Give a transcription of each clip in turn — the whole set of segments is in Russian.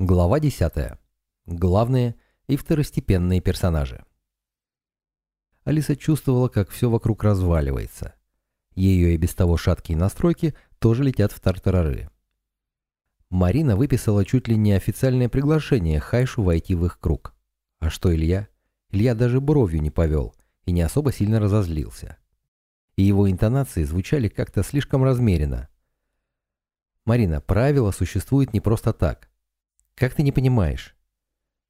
Глава 10. Главные и второстепенные персонажи. Алиса чувствовала, как все вокруг разваливается. Ее и без того шаткие настройки тоже летят в тартарары. Марина выписала чуть ли не официальное приглашение Хайшу войти в их круг. А что Илья? Илья даже бровью не повел и не особо сильно разозлился. И его интонации звучали как-то слишком размеренно. Марина, правило существует не просто так. Как ты не понимаешь?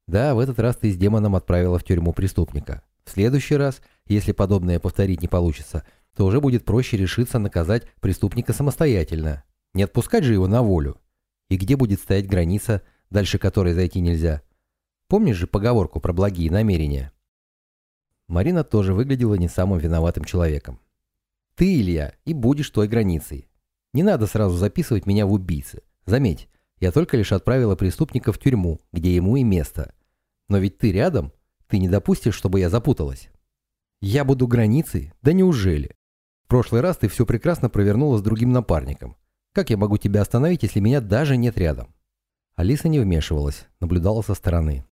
Да, в этот раз ты с демоном отправила в тюрьму преступника. В следующий раз, если подобное повторить не получится, то уже будет проще решиться наказать преступника самостоятельно. Не отпускать же его на волю. И где будет стоять граница, дальше которой зайти нельзя? Помнишь же поговорку про благие намерения? Марина тоже выглядела не самым виноватым человеком. Ты, Илья, и будешь той границей. Не надо сразу записывать меня в убийцы. Заметь, я только лишь отправила преступника в тюрьму, где ему и место. Но ведь ты рядом, ты не допустишь, чтобы я запуталась. Я буду границей? Да неужели? В прошлый раз ты все прекрасно провернула с другим напарником. Как я могу тебя остановить, если меня даже нет рядом? Алиса не вмешивалась, наблюдала со стороны.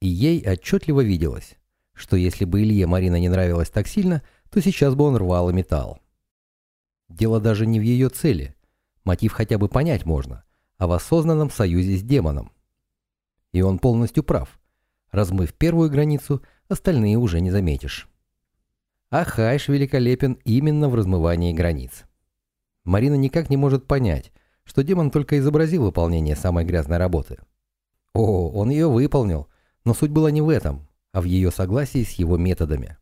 И ей отчетливо виделось, что если бы Илье Марина не нравилась так сильно, то сейчас бы он рвал и металл. Дело даже не в ее цели. Мотив хотя бы понять можно а в осознанном союзе с демоном. И он полностью прав. Размыв первую границу, остальные уже не заметишь. А Хайш великолепен именно в размывании границ. Марина никак не может понять, что демон только изобразил выполнение самой грязной работы. О, он ее выполнил, но суть была не в этом, а в ее согласии с его методами.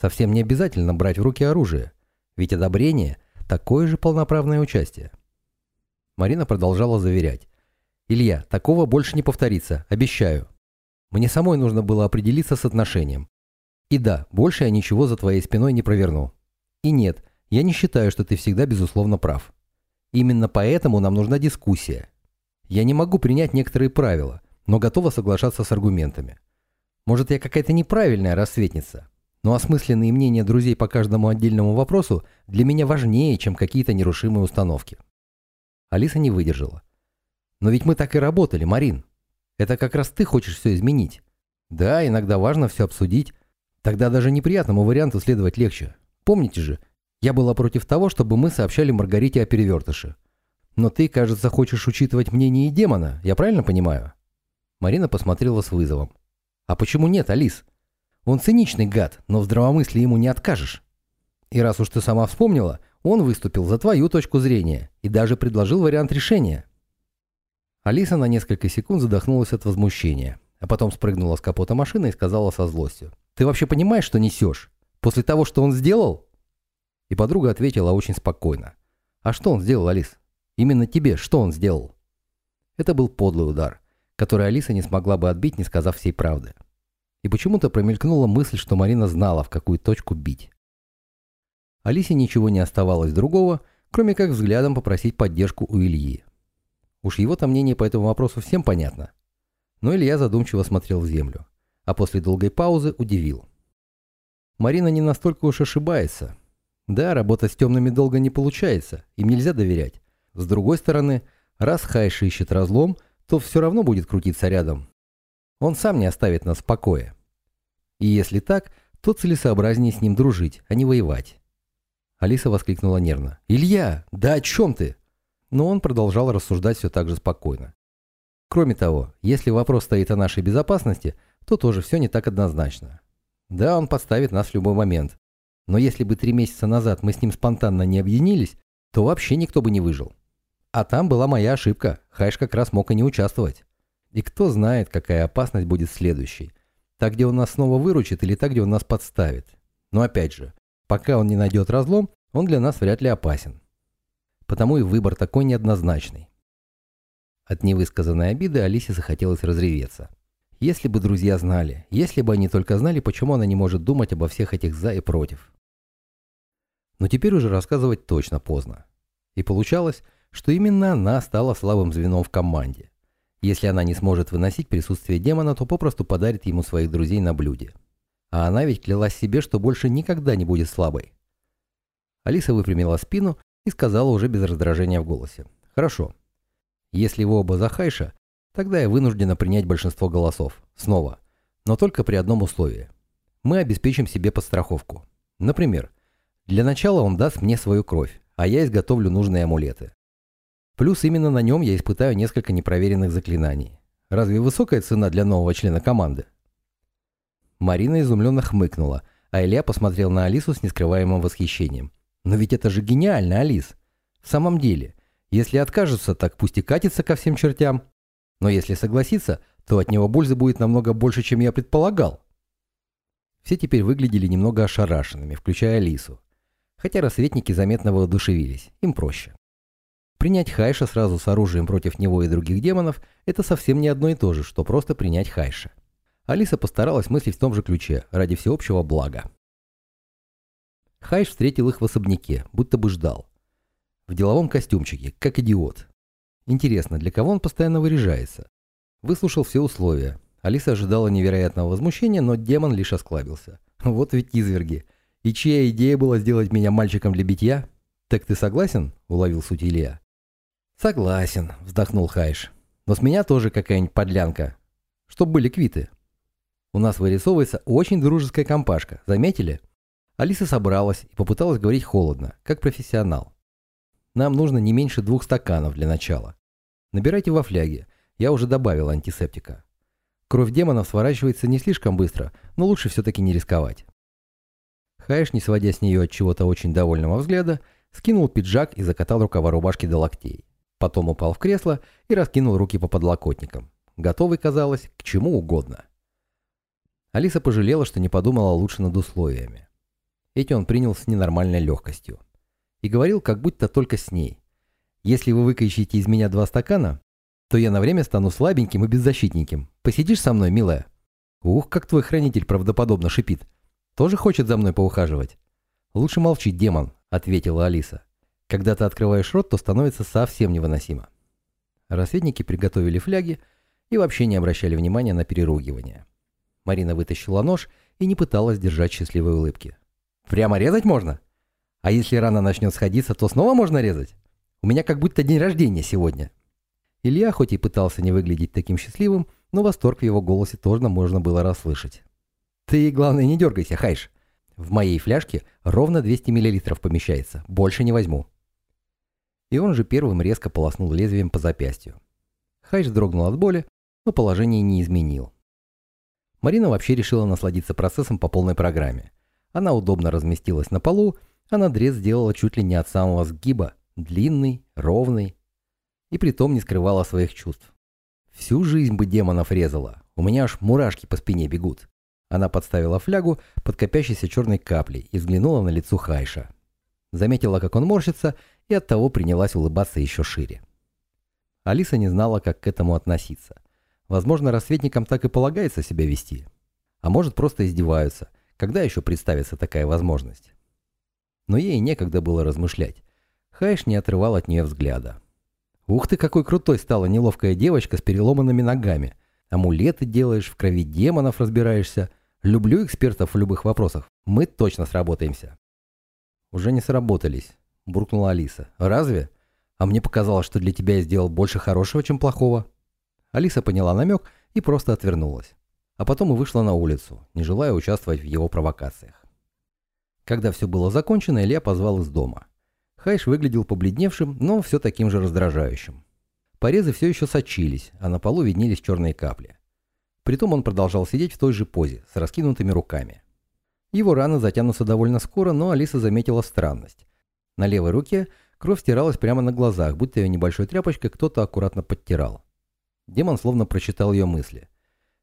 Совсем не обязательно брать в руки оружие, ведь одобрение – такое же полноправное участие. Марина продолжала заверять. «Илья, такого больше не повторится, обещаю. Мне самой нужно было определиться с отношением. И да, больше я ничего за твоей спиной не проверну. И нет, я не считаю, что ты всегда безусловно прав. Именно поэтому нам нужна дискуссия. Я не могу принять некоторые правила, но готова соглашаться с аргументами. Может, я какая-то неправильная рассветница, но осмысленные мнения друзей по каждому отдельному вопросу для меня важнее, чем какие-то нерушимые установки. Алиса не выдержала. «Но ведь мы так и работали, Марин. Это как раз ты хочешь все изменить. Да, иногда важно все обсудить. Тогда даже неприятному варианту следовать легче. Помните же, я была против того, чтобы мы сообщали Маргарите о перевертыше. Но ты, кажется, хочешь учитывать мнение демона, я правильно понимаю?» Марина посмотрела с вызовом. «А почему нет, Алис? Он циничный гад, но в здравомыслии ему не откажешь. И раз уж ты сама вспомнила, он выступил за твою точку зрения и даже предложил вариант решения. Алиса на несколько секунд задохнулась от возмущения, а потом спрыгнула с капота машины и сказала со злостью. «Ты вообще понимаешь, что несешь? После того, что он сделал?» И подруга ответила очень спокойно. «А что он сделал, Алис? Именно тебе, что он сделал?» Это был подлый удар, который Алиса не смогла бы отбить, не сказав всей правды. И почему-то промелькнула мысль, что Марина знала, в какую точку бить. Алисе ничего не оставалось другого, кроме как взглядом попросить поддержку у Ильи. Уж его-то мнение по этому вопросу всем понятно. Но Илья задумчиво смотрел в землю, а после долгой паузы удивил. Марина не настолько уж ошибается. Да, работать с темными долго не получается, им нельзя доверять. С другой стороны, раз Хайш ищет разлом, то все равно будет крутиться рядом. Он сам не оставит нас в покое. И если так, то целесообразнее с ним дружить, а не воевать. Алиса воскликнула нервно. «Илья, да о чем ты?» Но он продолжал рассуждать все так же спокойно. Кроме того, если вопрос стоит о нашей безопасности, то тоже все не так однозначно. Да, он подставит нас в любой момент. Но если бы три месяца назад мы с ним спонтанно не объединились, то вообще никто бы не выжил. А там была моя ошибка, Хайш как раз мог и не участвовать. И кто знает, какая опасность будет следующей. Так, где он нас снова выручит, или так, где он нас подставит. Но опять же, Пока он не найдет разлом, он для нас вряд ли опасен. Потому и выбор такой неоднозначный. От невысказанной обиды Алисе захотелось разреветься. Если бы друзья знали, если бы они только знали, почему она не может думать обо всех этих «за» и «против». Но теперь уже рассказывать точно поздно. И получалось, что именно она стала слабым звеном в команде. Если она не сможет выносить присутствие демона, то попросту подарит ему своих друзей на блюде. А она ведь клялась себе, что больше никогда не будет слабой. Алиса выпрямила спину и сказала уже без раздражения в голосе. «Хорошо. Если вы оба за Хайша, Тогда я вынуждена принять большинство голосов. Снова. Но только при одном условии. Мы обеспечим себе подстраховку. Например, для начала он даст мне свою кровь, а я изготовлю нужные амулеты. Плюс именно на нем я испытаю несколько непроверенных заклинаний. Разве высокая цена для нового члена команды? Марина изумленно хмыкнула, а Илья посмотрел на Алису с нескрываемым восхищением. «Но ведь это же гениально, Алис! В самом деле, если откажется, так пусть и катится ко всем чертям. Но если согласится, то от него пользы будет намного больше, чем я предполагал». Все теперь выглядели немного ошарашенными, включая Алису. Хотя рассветники заметно воодушевились, им проще. Принять Хайша сразу с оружием против него и других демонов – это совсем не одно и то же, что просто принять Хайша. Алиса постаралась мыслить в том же ключе, ради всеобщего блага. Хайш встретил их в особняке, будто бы ждал. В деловом костюмчике, как идиот. Интересно, для кого он постоянно выряжается? Выслушал все условия. Алиса ожидала невероятного возмущения, но демон лишь осклабился. Вот ведь изверги. И чья идея была сделать меня мальчиком для битья? Так ты согласен? Уловил суть Илья. «Согласен», — вздохнул Хайш. «Но с меня тоже какая-нибудь подлянка. Чтоб были квиты. У нас вырисовывается очень дружеская компашка. Заметили?» Алиса собралась и попыталась говорить холодно, как профессионал. «Нам нужно не меньше двух стаканов для начала. Набирайте во фляге. Я уже добавил антисептика. Кровь демонов сворачивается не слишком быстро, но лучше все-таки не рисковать». Хайш, не сводя с нее от чего-то очень довольного взгляда, скинул пиджак и закатал рукава рубашки до локтей. Потом упал в кресло и раскинул руки по подлокотникам. Готовый, казалось, к чему угодно. Алиса пожалела, что не подумала лучше над условиями. Эти он принял с ненормальной легкостью. И говорил, как будто только с ней. «Если вы выкачаете из меня два стакана, то я на время стану слабеньким и беззащитненьким. Посидишь со мной, милая?» «Ух, как твой хранитель правдоподобно шипит. Тоже хочет за мной поухаживать?» «Лучше молчи, демон», — ответила Алиса. Когда ты открываешь рот, то становится совсем невыносимо. Рассветники приготовили фляги и вообще не обращали внимания на переругивание. Марина вытащила нож и не пыталась держать счастливой улыбки. «Прямо резать можно? А если рана начнет сходиться, то снова можно резать? У меня как будто день рождения сегодня». Илья хоть и пытался не выглядеть таким счастливым, но восторг в его голосе тоже можно было расслышать. «Ты, главное, не дергайся, Хайш. В моей фляжке ровно 200 мл помещается, больше не возьму». И он же первым резко полоснул лезвием по запястью. Хайш дрогнул от боли, но положение не изменил. Марина вообще решила насладиться процессом по полной программе. Она удобно разместилась на полу, а надрез сделала чуть ли не от самого сгиба, длинный, ровный, и притом не скрывала своих чувств. Всю жизнь бы демонов резала, у меня аж мурашки по спине бегут. Она подставила флягу под копящейся черной каплей и взглянула на лицо Хайша. Заметила, как он морщится, и оттого принялась улыбаться еще шире. Алиса не знала, как к этому относиться. Возможно, рассветникам так и полагается себя вести. А может, просто издеваются. Когда еще представится такая возможность? Но ей некогда было размышлять. Хайш не отрывал от нее взгляда. «Ух ты, какой крутой стала неловкая девочка с переломанными ногами. Амулеты делаешь, в крови демонов разбираешься. Люблю экспертов в любых вопросах. Мы точно сработаемся». Уже не сработались буркнула Алиса. «Разве? А мне показалось, что для тебя я сделал больше хорошего, чем плохого». Алиса поняла намек и просто отвернулась. А потом и вышла на улицу, не желая участвовать в его провокациях. Когда все было закончено, Илья позвал из дома. Хайш выглядел побледневшим, но все таким же раздражающим. Порезы все еще сочились, а на полу виднелись черные капли. Притом он продолжал сидеть в той же позе, с раскинутыми руками. Его раны затянутся довольно скоро, но Алиса заметила странность. На левой руке кровь стиралась прямо на глазах, будто ее небольшой тряпочкой кто-то аккуратно подтирал. Демон словно прочитал ее мысли.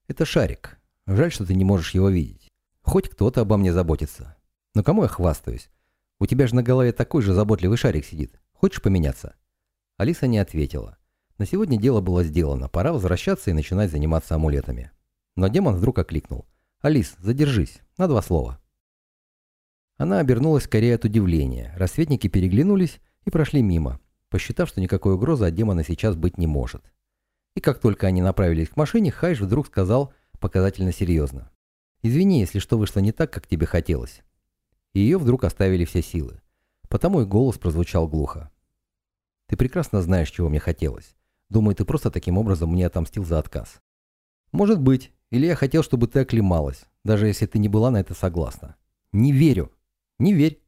«Это шарик. Жаль, что ты не можешь его видеть. Хоть кто-то обо мне заботится. Но кому я хвастаюсь? У тебя же на голове такой же заботливый шарик сидит. Хочешь поменяться?» Алиса не ответила. На сегодня дело было сделано, пора возвращаться и начинать заниматься амулетами. Но демон вдруг окликнул. «Алис, задержись, на два слова». Она обернулась скорее от удивления. Рассветники переглянулись и прошли мимо, посчитав, что никакой угрозы от демона сейчас быть не может. И как только они направились к машине, Хайш вдруг сказал показательно серьезно. «Извини, если что вышло не так, как тебе хотелось». И ее вдруг оставили все силы. Потому и голос прозвучал глухо. «Ты прекрасно знаешь, чего мне хотелось. Думаю, ты просто таким образом мне отомстил за отказ. Может быть, или я хотел, чтобы ты оклемалась, даже если ты не была на это согласна. Не верю. Не верь.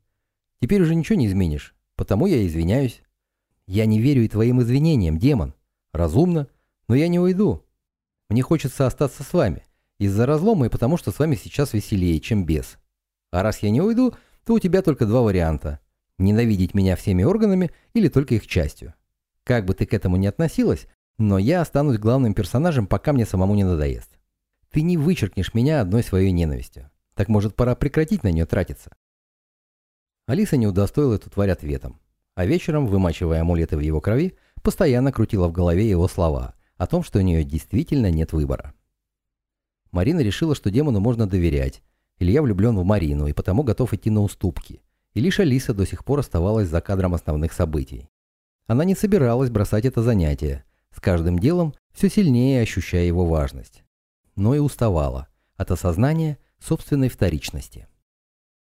Теперь уже ничего не изменишь, потому я извиняюсь. Я не верю и твоим извинениям, демон. Разумно, но я не уйду. Мне хочется остаться с вами. Из-за разлома и потому, что с вами сейчас веселее, чем без. А раз я не уйду, то у тебя только два варианта. Ненавидеть меня всеми органами или только их частью. Как бы ты к этому ни относилась, но я останусь главным персонажем, пока мне самому не надоест. Ты не вычеркнешь меня одной своей ненавистью. Так может пора прекратить на нее тратиться? Алиса не удостоила эту тварь ответом, а вечером, вымачивая амулеты в его крови, постоянно крутила в голове его слова о том, что у нее действительно нет выбора. Марина решила, что демону можно доверять. Илья влюблен в Марину и потому готов идти на уступки. И лишь Алиса до сих пор оставалась за кадром основных событий. Она не собиралась бросать это занятие, с каждым делом все сильнее ощущая его важность. Но и уставала от осознания собственной вторичности.